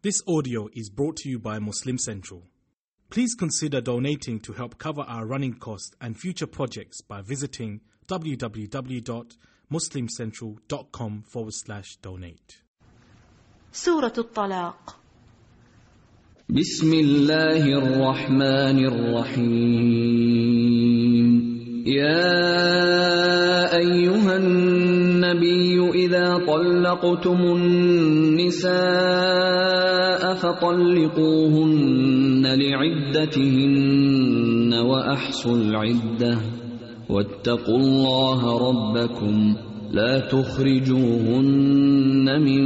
This audio is brought to you by Muslim Central. Please consider donating to help cover our running costs and future projects by visiting www.muslimcentral.com forward slash donate. سورة الطلاق بسم الله الرحمن الرحيم يا أيها النبي إذا طلقتم النساء فطلقوهن لعدتهن وأحصوا العدة واتقوا الله ربكم لا تخرجوهن من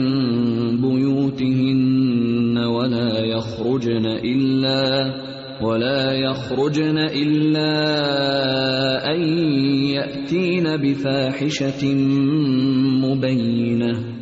بيوتهن ولا يخرجن إلا ولا يخرجن إلا أن يأتين بفاحشة مبينة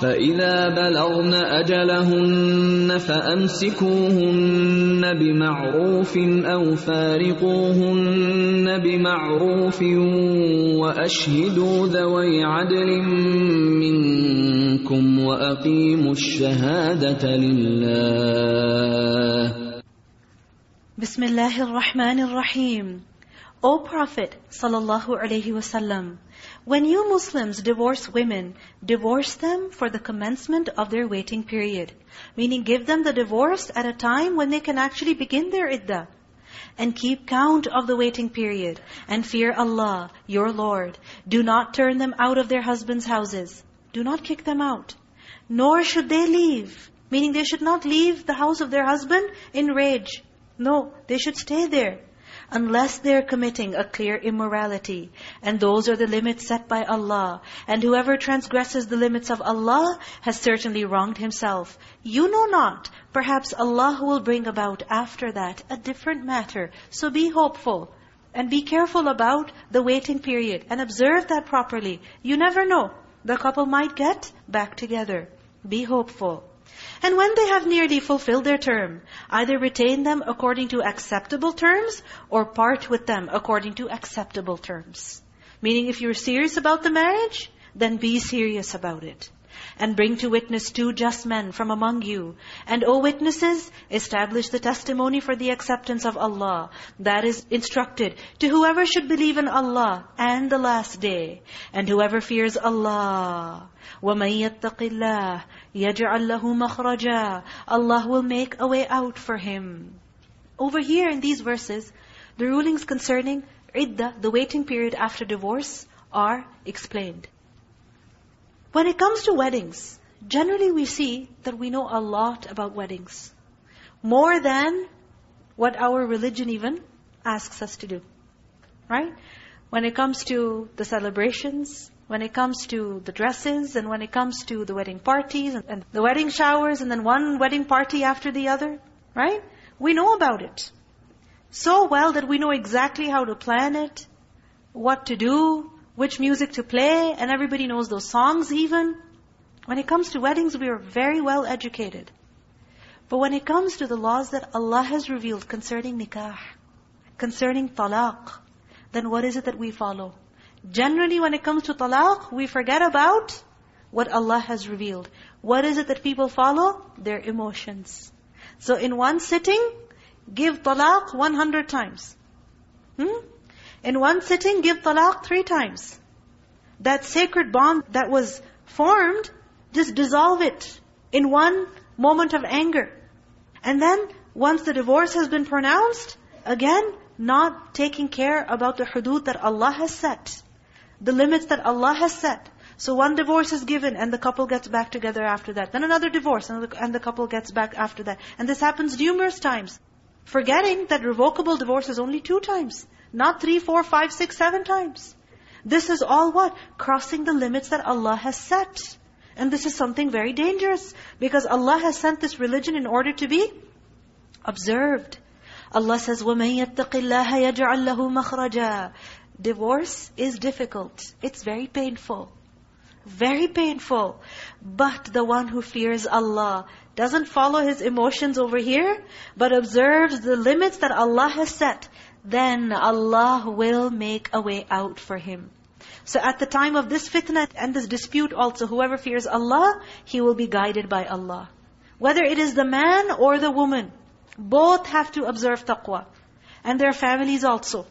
فإذا بلغن أجلهن فأمسكوهن بمعروف أو فارقوهن بمعروف وأشهدوا ذوي عدل منكم وأقيموا الشهادة لله. بسم الله الرحمن الرحيم. O Prophet sallallahu alaihi wasallam, when you Muslims divorce women, divorce them for the commencement of their waiting period. Meaning give them the divorce at a time when they can actually begin their iddah. And keep count of the waiting period. And fear Allah, your Lord. Do not turn them out of their husbands' houses. Do not kick them out. Nor should they leave. Meaning they should not leave the house of their husband in rage. No, they should stay there unless they're committing a clear immorality. And those are the limits set by Allah. And whoever transgresses the limits of Allah has certainly wronged himself. You know not. Perhaps Allah will bring about after that a different matter. So be hopeful. And be careful about the waiting period. And observe that properly. You never know. The couple might get back together. Be hopeful. And when they have nearly fulfilled their term, either retain them according to acceptable terms or part with them according to acceptable terms. Meaning if you're serious about the marriage, then be serious about it. And bring to witness two just men from among you. And O witnesses, establish the testimony for the acceptance of Allah. That is instructed to whoever should believe in Allah and the last day. And whoever fears Allah. وَمَن يَتَّقِ اللَّهِ يَجْعَلْ لَهُ مَخْرَجًا Allah will make a way out for him. Over here in these verses, the rulings concerning iddah, the waiting period after divorce, are explained. When it comes to weddings, generally we see that we know a lot about weddings. More than what our religion even asks us to do. Right? When it comes to the celebrations, when it comes to the dresses, and when it comes to the wedding parties, and, the wedding showers, and then one wedding party after the other. Right? We know about it. So well that we know exactly how to plan it, what to do, which music to play, and everybody knows those songs even. When it comes to weddings, we are very well educated. But when it comes to the laws that Allah has revealed concerning nikah, concerning talaq, then what is it that we follow? Generally, when it comes to talaq, we forget about what Allah has revealed. What is it that people follow? Their emotions. So in one sitting, give talaq 100 times. Hmm? In one sitting, give talaq three times. That sacred bond that was formed, just dissolve it in one moment of anger. And then, once the divorce has been pronounced, again, not taking care about the hudud that Allah has set. The limits that Allah has set. So one divorce is given and the couple gets back together after that. Then another divorce and the, couple gets back after that. And this happens numerous times. Forgetting that revocable divorce is only two times. Not three, four, five, six, seven times. This is all what? Crossing the limits that Allah has set. And this is something very dangerous. Because Allah has sent this religion in order to be observed. Allah says, وَمَن يَتَّقِ اللَّهَ يَجْعَلْ لَهُ مَخْرَجًا Divorce is difficult. It's very painful. very painful. But the one who fears Allah doesn't follow his emotions over here, but observes the limits that Allah has set, then Allah will make a way out for him. So at the time of this fitna and this dispute also, whoever fears Allah, he will be guided by Allah. Whether it is the man or the woman, both have to observe taqwa. And their families also.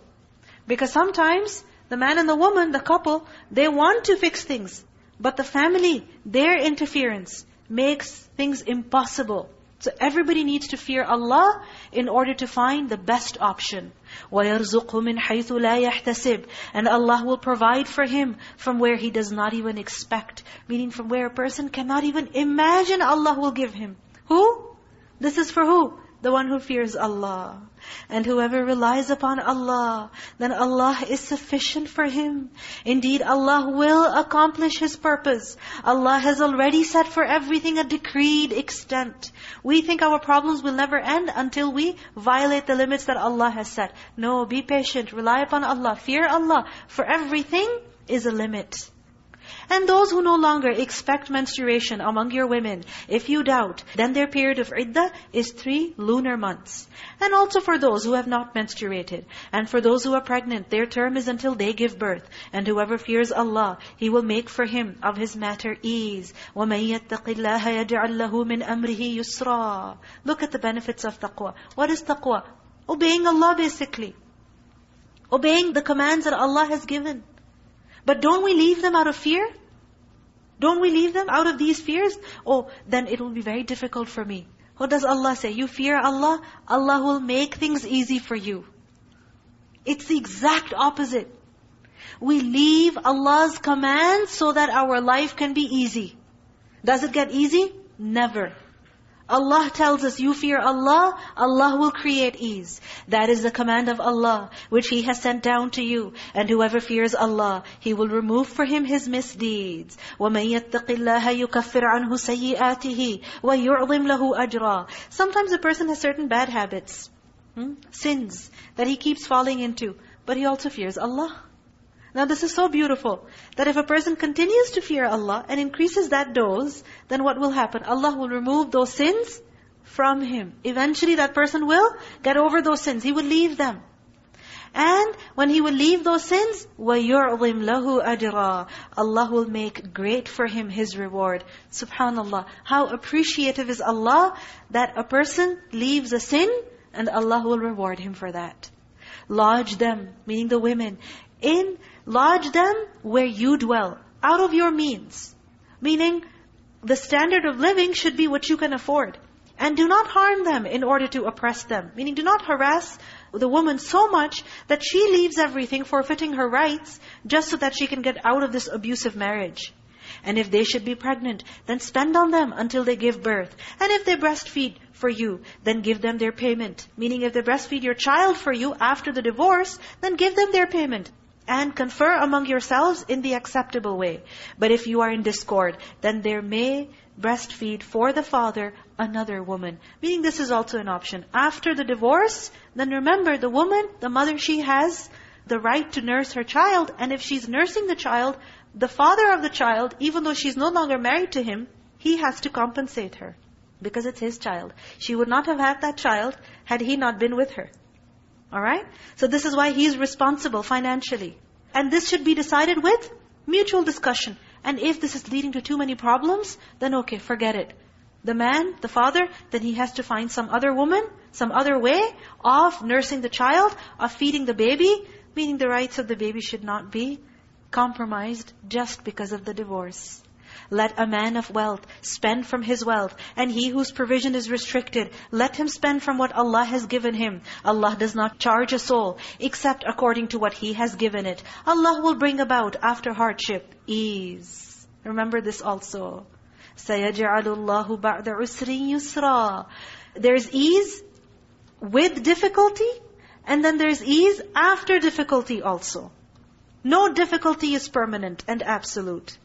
Because sometimes, the man and the woman, the couple, they want to fix things. But the family, their interference, makes things impossible. So everybody needs to fear Allah in order to find the best option. وَيَرْزُقْهُ مِنْ حَيْثُ لَا يَحْتَسِبْ And Allah will provide for him from where he does not even expect. Meaning from where a person cannot even imagine Allah will give him. Who? This is for who? The one who fears Allah. And whoever relies upon Allah, then Allah is sufficient for him. Indeed, Allah will accomplish His purpose. Allah has already set for everything a decreed extent. We think our problems will never end until we violate the limits that Allah has set. No, be patient, rely upon Allah, fear Allah. For everything is a limit. And those who no longer expect menstruation among your women, if you doubt, then their period of iddah is three lunar months. And also for those who have not menstruated. And for those who are pregnant, their term is until they give birth. And whoever fears Allah, He will make for him of his matter ease. وَمَن يَتَّقِ اللَّهَ يَجْعَلْ لَهُ مِنْ أَمْرِهِ يُسْرًا Look at the benefits of taqwa. What is taqwa? Obeying Allah basically. Obeying the commands that Allah has given. But don't we leave them out of fear? Don't we leave them out of these fears? Oh, then it will be very difficult for me. What does Allah say? You fear Allah, Allah will make things easy for you. It's the exact opposite. We leave Allah's commands so that our life can be easy. Does it get easy? Never. Allah tells us, you fear Allah, Allah will create ease. That is the command of Allah, which He has sent down to you. And whoever fears Allah, He will remove for him his misdeeds. وَمَن يَتَّقِ اللَّهَ يُكَفِّرْ عَنْهُ سَيِّئَاتِهِ وَيُعْظِمْ لَهُ أَجْرًا Sometimes a person has certain bad habits, hmm? sins, that he keeps falling into. But he also fears Allah. Now this is so beautiful, that if a person continues to fear Allah and increases that dose, then what will happen? Allah will remove those sins from him. Eventually that person will get over those sins. He will leave them. And when he will leave those sins, وَيُعْظِمْ لَهُ أَجْرًا Allah will make great for him his reward. Subhanallah. How appreciative is Allah that a person leaves a sin and Allah will reward him for that. Lodge them, meaning the women, in Lodge them where you dwell, out of your means. Meaning, the standard of living should be what you can afford. And do not harm them in order to oppress them. Meaning, do not harass the woman so much that she leaves everything, forfeiting her rights, just so that she can get out of this abusive marriage. And if they should be pregnant, then spend on them until they give birth. And if they breastfeed for you, then give them their payment. Meaning if they breastfeed your child for you after the divorce, then give them their payment and confer among yourselves in the acceptable way. But if you are in discord, then there may breastfeed for the father another woman. Meaning this is also an option. After the divorce, then remember the woman, the mother, she has the right to nurse her child. And if she's nursing the child, the father of the child, even though she's no longer married to him, he has to compensate her. Because it's his child. She would not have had that child had he not been with her. All right? So this is why he's responsible financially. And this should be decided with mutual discussion. And if this is leading to too many problems, then okay, forget it. The man, the father, then he has to find some other woman, some other way of nursing the child, of feeding the baby, meaning the rights of the baby should not be compromised just because of the divorce. Let a man of wealth spend from his wealth. And he whose provision is restricted, let him spend from what Allah has given him. Allah does not charge a soul except according to what He has given it. Allah will bring about after hardship, ease. Remember this also. سَيَجْعَلُ اللَّهُ بَعْدَ عُسْرٍ يُسْرًا There's ease with difficulty, and then there's ease after difficulty also. No difficulty is permanent and absolute.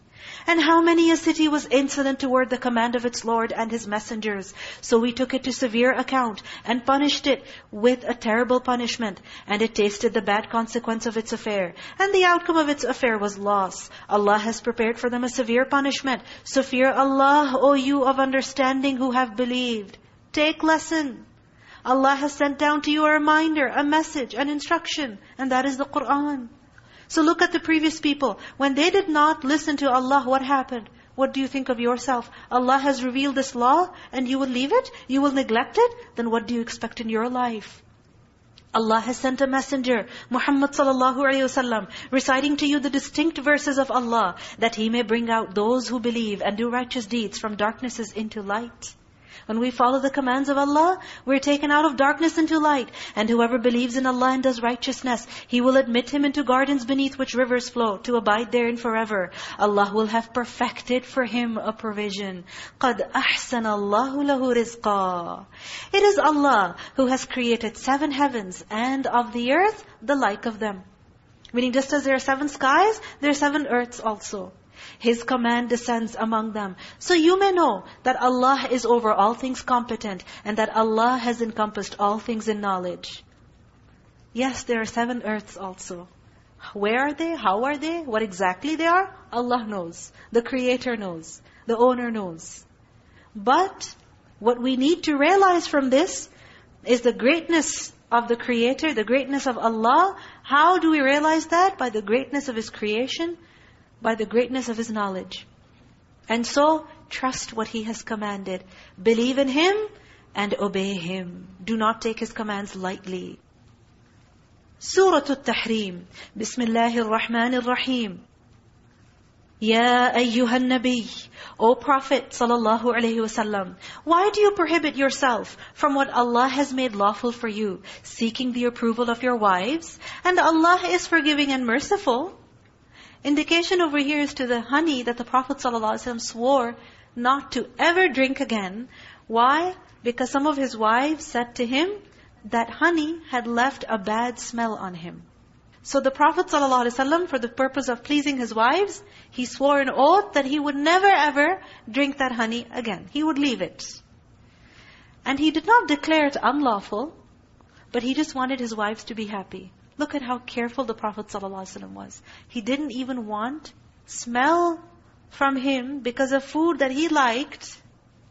And how many a city was insolent toward the command of its Lord and His messengers. So we took it to severe account and punished it with a terrible punishment. And it tasted the bad consequence of its affair. And the outcome of its affair was loss. Allah has prepared for them a severe punishment. So fear Allah, O you of understanding who have believed. Take lesson. Allah has sent down to you a reminder, a message, an instruction. And that is the Qur'an. So look at the previous people. When they did not listen to Allah, what happened? What do you think of yourself? Allah has revealed this law and you will leave it? You will neglect it? Then what do you expect in your life? Allah has sent a messenger, Muhammad sallallahu alayhi wasallam, reciting to you the distinct verses of Allah, that He may bring out those who believe and do righteous deeds from darknesses into light. When we follow the commands of Allah, we're taken out of darkness into light. And whoever believes in Allah and does righteousness, He will admit him into gardens beneath which rivers flow, to abide therein forever. Allah will have perfected for him a provision. قَدْ أَحْسَنَ اللَّهُ لَهُ رِزْقًا It is Allah who has created seven heavens, and of the earth, the like of them. Meaning just as there are seven skies, there are seven earths also. His command descends among them. So you may know that Allah is over all things competent and that Allah has encompassed all things in knowledge. Yes, there are seven earths also. Where are they? How are they? What exactly they are? Allah knows. The Creator knows. The Owner knows. But what we need to realize from this is the greatness of the Creator, the greatness of Allah. How do we realize that? By the greatness of His creation by the greatness of His knowledge. And so, trust what He has commanded. Believe in Him and obey Him. Do not take His commands lightly. Surah At-Tahrim. Bismillahir Rahim. Ya ayyuhan nabi, O Prophet sallallahu alaihi wasallam, why do you prohibit yourself from what Allah has made lawful for you, seeking the approval of your wives? And Allah is forgiving and merciful. Indication over here is to the honey that the Prophet ﷺ swore not to ever drink again. Why? Because some of his wives said to him that honey had left a bad smell on him. So the Prophet ﷺ, for the purpose of pleasing his wives, he swore an oath that he would never ever drink that honey again. He would leave it. And he did not declare it unlawful, but he just wanted his wives to be happy. Look at how careful the Prophet ﷺ was. He didn't even want smell from him because of food that he liked.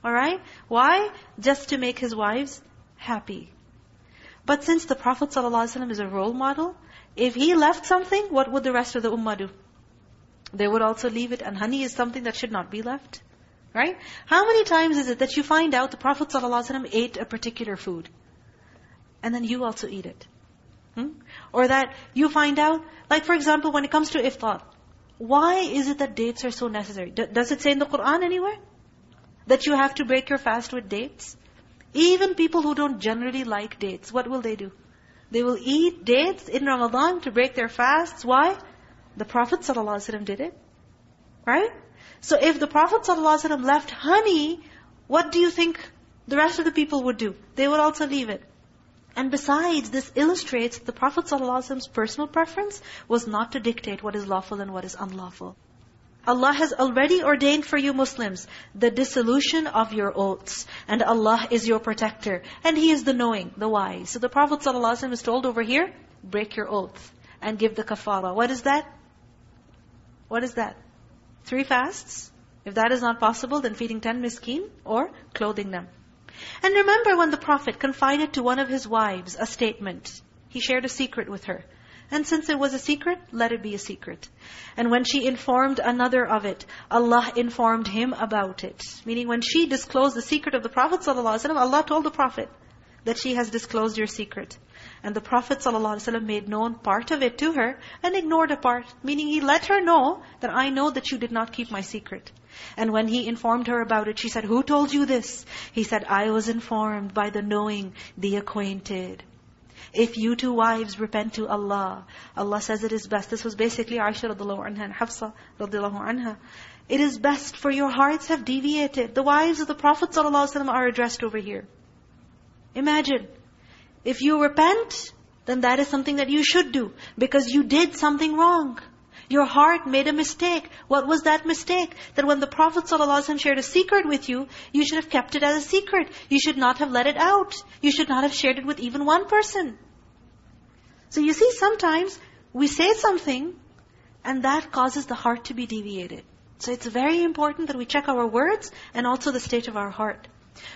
Alright? Why? Just to make his wives happy. But since the Prophet ﷺ is a role model, if he left something, what would the rest of the ummah do? They would also leave it. And honey is something that should not be left. Right? How many times is it that you find out the Prophet ﷺ ate a particular food? And then you also eat it. Hmm? Or that you find out, like for example, when it comes to iftar, why is it that dates are so necessary? Does it say in the Qur'an anywhere? That you have to break your fast with dates? Even people who don't generally like dates, what will they do? They will eat dates in Ramadan to break their fasts. Why? The Prophet ﷺ did it. Right? So if the Prophet ﷺ left honey, what do you think the rest of the people would do? They would also leave it. And besides, this illustrates the Prophet ﷺ's personal preference was not to dictate what is lawful and what is unlawful. Allah has already ordained for you Muslims the dissolution of your oaths. And Allah is your protector. And He is the knowing, the wise. So the Prophet ﷺ is told over here, break your oath and give the kafara. What is that? What is that? Three fasts? If that is not possible, then feeding ten miskin or clothing them. And remember when the Prophet confided to one of his wives a statement. He shared a secret with her. And since it was a secret, let it be a secret. And when she informed another of it, Allah informed him about it. Meaning when she disclosed the secret of the Prophet ﷺ, Allah told the Prophet that she has disclosed your secret. And the Prophet ﷺ made known part of it to her and ignored a part. Meaning he let her know that I know that you did not keep my secret. And when he informed her about it, she said, who told you this? He said, I was informed by the knowing, the acquainted. If you two wives repent to Allah, Allah says it is best. This was basically Aisha radiallahu anha and Hafsa radiallahu anha. It is best for your hearts have deviated. The wives of the Prophet ﷺ are addressed over here. Imagine, if you repent, then that is something that you should do. Because you did something wrong. Your heart made a mistake. What was that mistake? That when the Prophet ﷺ shared a secret with you, you should have kept it as a secret. You should not have let it out. You should not have shared it with even one person. So you see, sometimes we say something, and that causes the heart to be deviated. So it's very important that we check our words and also the state of our heart.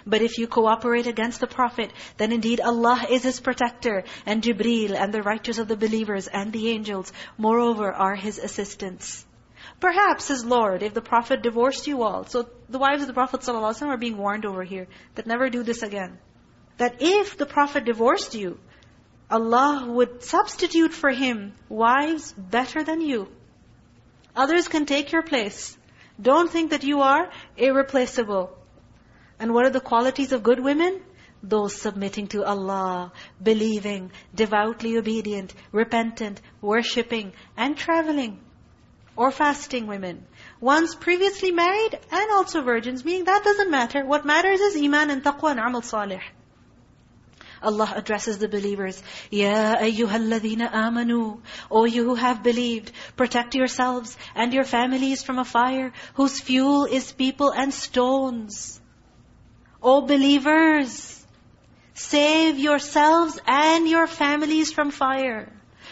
But if you cooperate against the Prophet, then indeed Allah is his protector, and Jibreel, and the righteous of the believers, and the angels, moreover, are his assistants. Perhaps his Lord, if the Prophet divorced you all, so the wives of the Prophet ﷺ are being warned over here, that never do this again. That if the Prophet divorced you, Allah would substitute for him wives better than you. Others can take your place. Don't think that you are irreplaceable. And what are the qualities of good women? Those submitting to Allah, believing, devoutly obedient, repentant, worshipping, and traveling. Or fasting women. Ones previously married and also virgins, meaning that doesn't matter. What matters is iman and taqwa and amal salih. Allah addresses the believers. Ya ayyuhalladhina amanu. O you who have believed, protect yourselves and your families from a fire whose fuel is people and stones. O believers, save yourselves and your families from fire.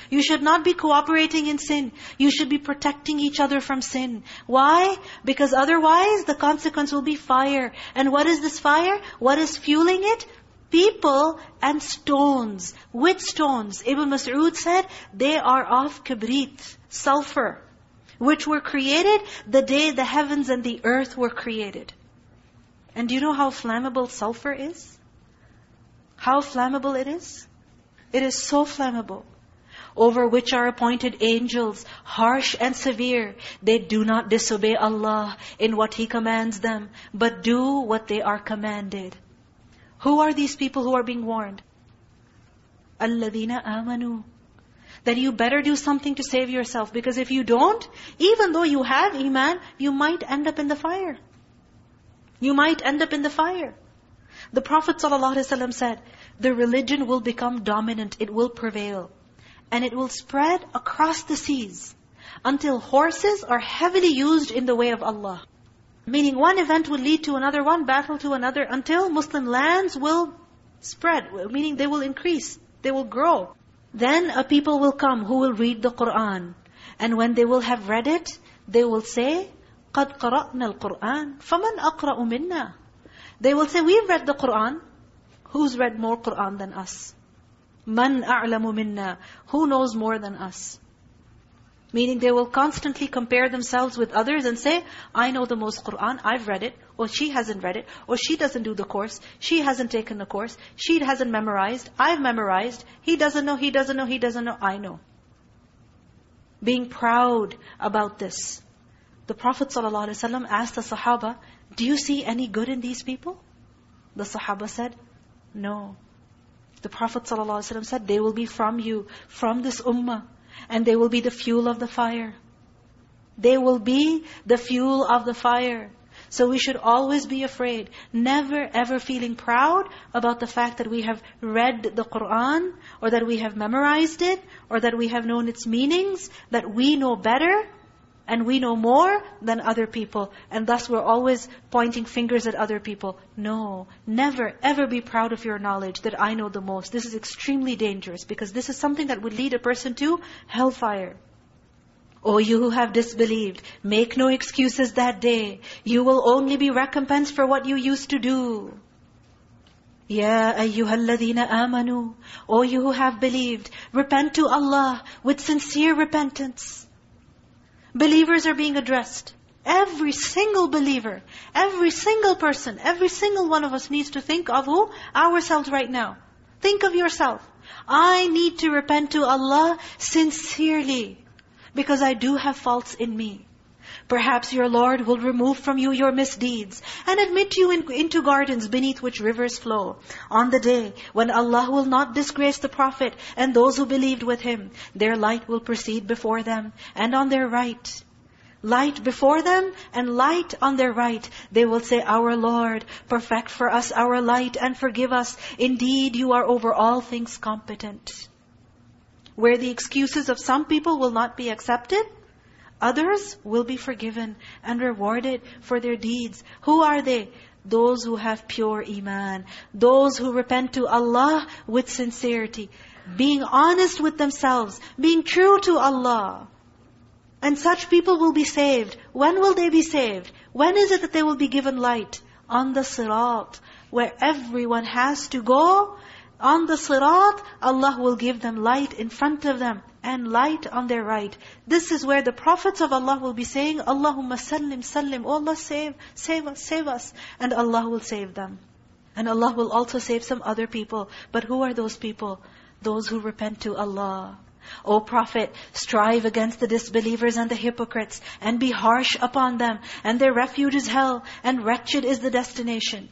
You should not be cooperating in sin. You should be protecting each other from sin. Why? Because otherwise the consequence will be fire. And what is this fire? What is fueling it? people and stones. With stones? Ibn Mas'ud said, they are of kibrit, sulfur, which were created the day the heavens and the earth were created. And do you know how flammable sulfur is? How flammable it is? It is so flammable. Over which are appointed angels, harsh and severe. They do not disobey Allah in what He commands them, but do what they are commanded. Who are these people who are being warned? الَّذِينَ آمَنُوا That you better do something to save yourself. Because if you don't, even though you have iman, you might end up in the fire. You might end up in the fire. The Prophet ﷺ said, the religion will become dominant, it will prevail. And it will spread across the seas until horses are heavily used in the way of Allah. Meaning one event will lead to another, one battle to another, until Muslim lands will spread. Meaning they will increase, they will grow. Then a people will come who will read the Qur'an. And when they will have read it, they will say, قَدْ قَرَأْنَا الْقُرْآنِ فَمَنْ أَقْرَأُ مِنَّا They will say, we've read the Qur'an. Who's read more Qur'an than us? مَنْ أَعْلَمُ مِنَّا Who knows more than us? Meaning they will constantly compare themselves with others and say, I know the most Qur'an, I've read it, or she hasn't read it, or she doesn't do the course, she hasn't taken the course, she hasn't memorized, I've memorized, he doesn't know, he doesn't know, he doesn't know, I know. Being proud about this. The Prophet ﷺ asked the Sahaba, do you see any good in these people? The Sahaba said, no. The Prophet ﷺ said, they will be from you, from this ummah and they will be the fuel of the fire. They will be the fuel of the fire. So we should always be afraid, never ever feeling proud about the fact that we have read the Qur'an, or that we have memorized it, or that we have known its meanings, that we know better, and we know more than other people. And thus we're always pointing fingers at other people. No, never ever be proud of your knowledge that I know the most. This is extremely dangerous because this is something that would lead a person to hellfire. O you who have disbelieved, make no excuses that day. You will only be recompensed for what you used to do. Ya ayyuhalladhina amanu. O you who have believed, repent to Allah with sincere repentance. Believers are being addressed. Every single believer, every single person, every single one of us needs to think of who? Ourselves right now. Think of yourself. I need to repent to Allah sincerely because I do have faults in me. Perhaps your Lord will remove from you your misdeeds and admit you in, into gardens beneath which rivers flow. On the day when Allah will not disgrace the Prophet and those who believed with him, their light will proceed before them and on their right. Light before them and light on their right. They will say, Our Lord, perfect for us our light and forgive us. Indeed, you are over all things competent. Where the excuses of some people will not be accepted, Others will be forgiven and rewarded for their deeds. Who are they? Those who have pure iman. Those who repent to Allah with sincerity. Being honest with themselves. Being true to Allah. And such people will be saved. When will they be saved? When is it that they will be given light? On the sirat. Where everyone has to go. On the sirat, Allah will give them light in front of them and light on their right. This is where the prophets of Allah will be saying, Allahumma sallim, sallim. Oh Allah, save, save us, save us. And Allah will save them. And Allah will also save some other people. But who are those people? Those who repent to Allah. O Prophet, strive against the disbelievers and the hypocrites, and be harsh upon them, and their refuge is hell, and wretched is the destination.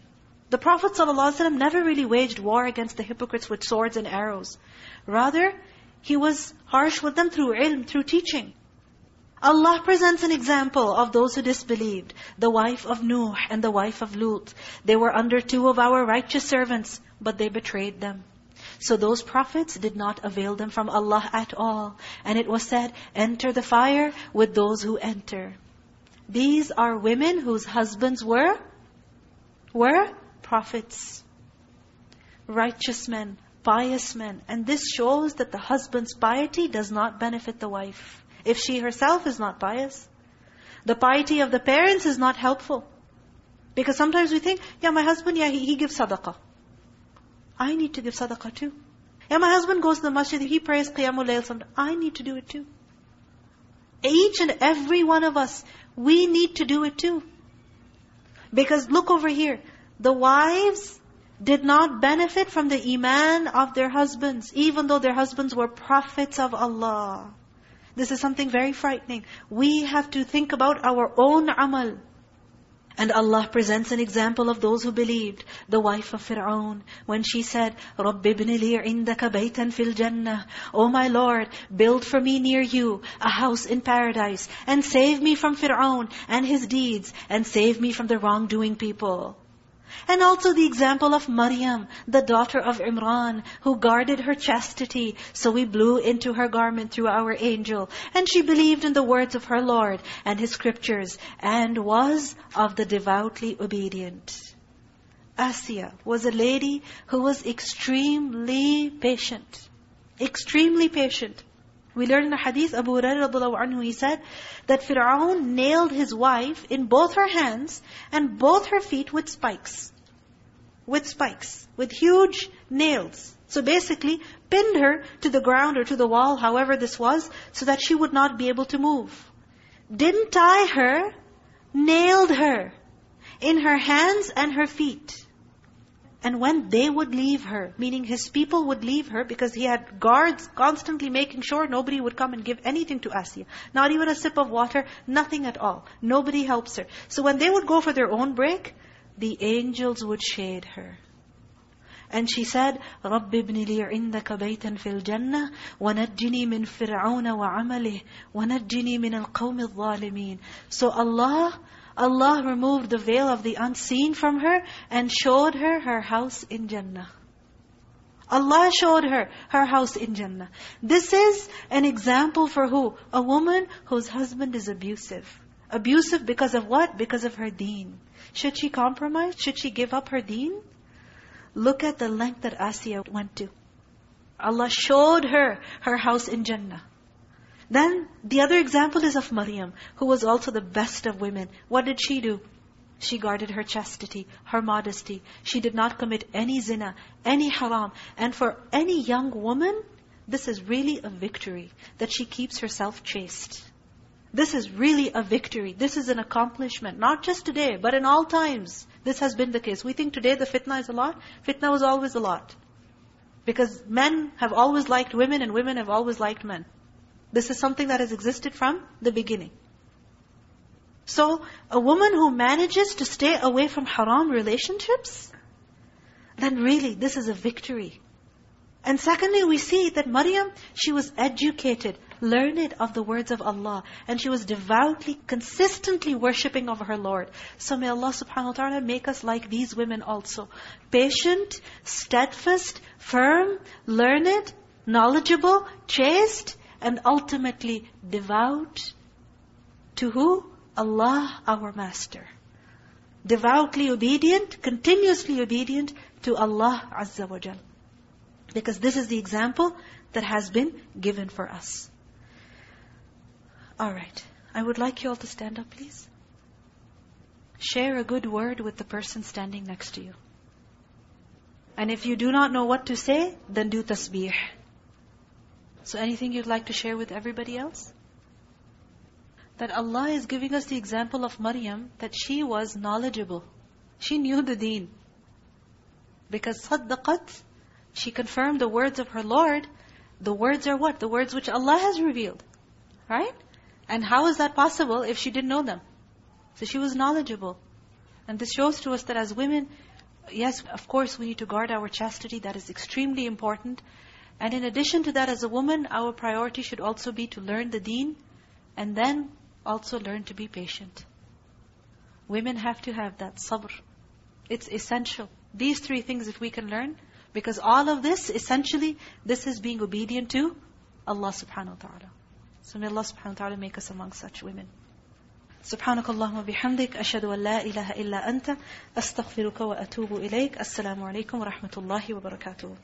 The Prophet ﷺ never really waged war against the hypocrites with swords and arrows. Rather, he was harsh with them through ilm, through teaching. Allah presents an example of those who disbelieved. The wife of Nuh and the wife of Lut. They were under two of our righteous servants, but they betrayed them. So those prophets did not avail them from Allah at all. And it was said, enter the fire with those who enter. These are women whose husbands were, were prophets, righteous men, pious men. And this shows that the husband's piety does not benefit the wife. If she herself is not pious. The piety of the parents is not helpful. Because sometimes we think, yeah, my husband, yeah, he, he gives sadaqah. I need to give sadaqah too. Yeah, my husband goes to the masjid, he prays qiyamul layl sometimes. I need to do it too. Each and every one of us, we need to do it too. Because look over here. The wives did not benefit from the iman of their husbands, even though their husbands were prophets of Allah. This is something very frightening. We have to think about our own amal. And Allah presents an example of those who believed. The wife of Fir'aun, when she said, رَبِّ ابْنِ لِي عِنْدَكَ بَيْتًا فِي الْجَنَّةِ O my Lord, build for me near you a house in paradise, and save me from Fir'aun and his deeds, and save me from the wrongdoing people. And also the example of Maryam, the daughter of Imran, who guarded her chastity. So we blew into her garment through our angel. And she believed in the words of her Lord and His scriptures, and was of the devoutly obedient. Asiya was a lady who was extremely patient. Extremely patient. We learn in the hadith, Abu Hurairah anhu, he said that Fir'aun nailed his wife in both her hands and both her feet with spikes. With spikes. With huge nails. So basically, pinned her to the ground or to the wall, however this was, so that she would not be able to move. Didn't tie her, nailed her in her hands and her feet. And when they would leave her, meaning his people would leave her because he had guards constantly making sure nobody would come and give anything to Asya. Not even a sip of water, nothing at all. Nobody helps her. So when they would go for their own break, the angels would shade her. And she said, رَبِّ ابْنِ لِي عِنْدَكَ بَيْتًا فِي الْجَنَّةِ وَنَجِّنِي مِنْ فِرْعَوْنَ وَعَمَلِهِ وَنَجِّنِي مِنَ الْقَوْمِ الظَّالِمِينَ So Allah Allah removed the veil of the unseen from her and showed her her house in Jannah. Allah showed her her house in Jannah. This is an example for who? A woman whose husband is abusive. Abusive because of what? Because of her deen. Should she compromise? Should she give up her deen? Look at the length that Asiya went to. Allah showed her her house in Jannah. Then the other example is of Maryam, who was also the best of women. What did she do? She guarded her chastity, her modesty. She did not commit any zina, any haram. And for any young woman, this is really a victory, that she keeps herself chaste. This is really a victory. This is an accomplishment. Not just today, but in all times. This has been the case. We think today the fitna is a lot. Fitna was always a lot. Because men have always liked women and women have always liked men. This is something that has existed from the beginning. So, a woman who manages to stay away from haram relationships, then really this is a victory. And secondly, we see that Maryam, she was educated, learned of the words of Allah. And she was devoutly, consistently worshipping of her Lord. So may Allah subhanahu wa ta'ala make us like these women also. Patient, steadfast, firm, learned, knowledgeable, chaste, and ultimately devout To who? Allah, our Master. Devoutly obedient, continuously obedient to Allah Azza wa Jal. Because this is the example that has been given for us. Alright. I would like you all to stand up, please. Share a good word with the person standing next to you. And if you do not know what to say, then do tasbih. So anything you'd like to share with everybody else? That Allah is giving us the example of Maryam, that she was knowledgeable. She knew the deen. Because صدقت, she confirmed the words of her Lord. The words are what? The words which Allah has revealed. Right? And how is that possible if she didn't know them? So she was knowledgeable. And this shows to us that as women, yes, of course we need to guard our chastity. That is extremely important. And in addition to that, as a woman, our priority should also be to learn the deen and then also learn to be patient. Women have to have that sabr. It's essential. These three things if we can learn, because all of this, essentially, this is being obedient to Allah subhanahu wa ta'ala. So may Allah subhanahu wa ta'ala make us among such women. سبحانك اللهم وبحمدك أشهد أن لا إله إلا أنت أستغفرك وأتوب إليك السلام عليكم ورحمة الله وبركاته